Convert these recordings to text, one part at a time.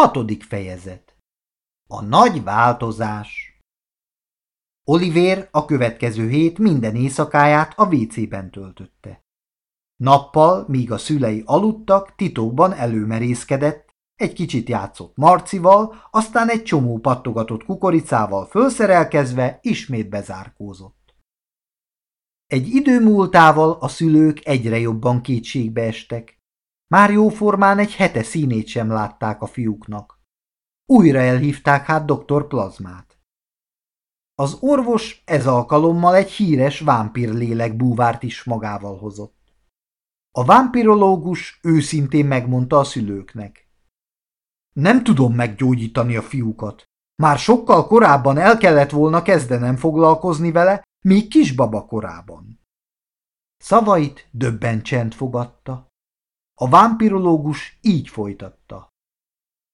Hatodik fejezet A nagy változás Oliver a következő hét minden éjszakáját a WC-ben töltötte. Nappal, míg a szülei aludtak, titokban előmerészkedett, egy kicsit játszott Marcival, aztán egy csomó pattogatott kukoricával fölszerelkezve ismét bezárkózott. Egy idő múltával a szülők egyre jobban kétségbe estek. Már jóformán egy hete színét sem látták a fiúknak. Újra elhívták hát doktor Plazmát. Az orvos ez alkalommal egy híres vámpírlélek búvárt is magával hozott. A vámpirológus őszintén megmondta a szülőknek. Nem tudom meggyógyítani a fiúkat. Már sokkal korábban el kellett volna kezdenem foglalkozni vele, még kisbaba korában. Szavait döbben csend fogadta. A vámpirológus így folytatta.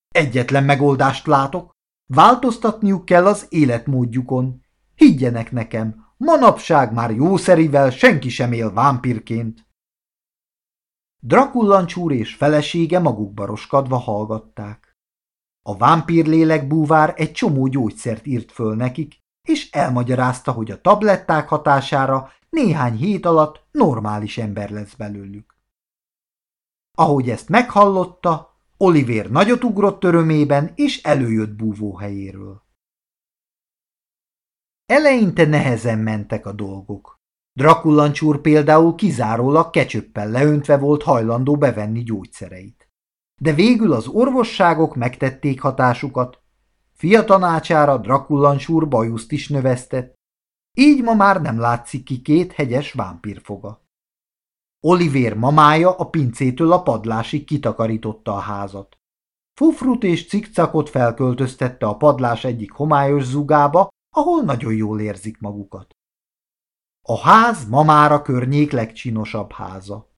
Egyetlen megoldást látok, változtatniuk kell az életmódjukon. Higgyenek nekem, manapság már jószerivel senki sem él vámpirként. Drakullancsúr és felesége magukba roskadva hallgatták. A vámpírlélek búvár egy csomó gyógyszert írt föl nekik, és elmagyarázta, hogy a tabletták hatására néhány hét alatt normális ember lesz belőlük. Ahogy ezt meghallotta, Oliver nagyot ugrott örömében, és előjött búvóhelyéről. Eleinte nehezen mentek a dolgok. Drakullancsúr például kizárólag kecsöppel leöntve volt hajlandó bevenni gyógyszereit. De végül az orvosságok megtették hatásukat, fia tanácsára Drakullancsúr bajuszt is növesztett, így ma már nem látszik ki két hegyes vámpírfoga. Oliver mamája a pincétől a padlásig kitakarította a házat. Fufrut és cikcakot felköltöztette a padlás egyik homályos zugába, ahol nagyon jól érzik magukat. A ház mamára környék legcsinosabb háza.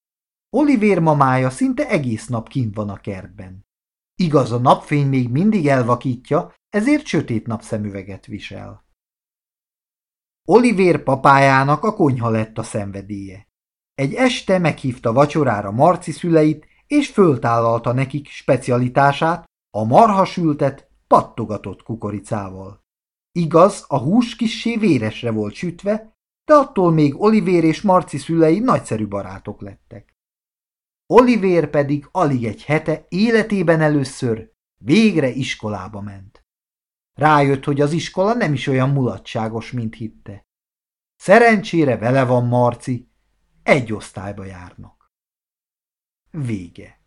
Oliver mamája szinte egész nap kint van a kertben. Igaz, a napfény még mindig elvakítja, ezért sötét napszemüveget visel. Oliver papájának a konyha lett a szenvedélye. Egy este meghívta vacsorára Marci szüleit, és föltállalta nekik specialitását, a marhasültet pattogatott kukoricával. Igaz, a hús kissé véresre volt sütve, de attól még Olivér és Marci szülei nagyszerű barátok lettek. Olivér pedig alig egy hete életében először végre iskolába ment. Rájött, hogy az iskola nem is olyan mulatságos, mint hitte. Szerencsére vele van Marci, egy osztályba járnak. Vége.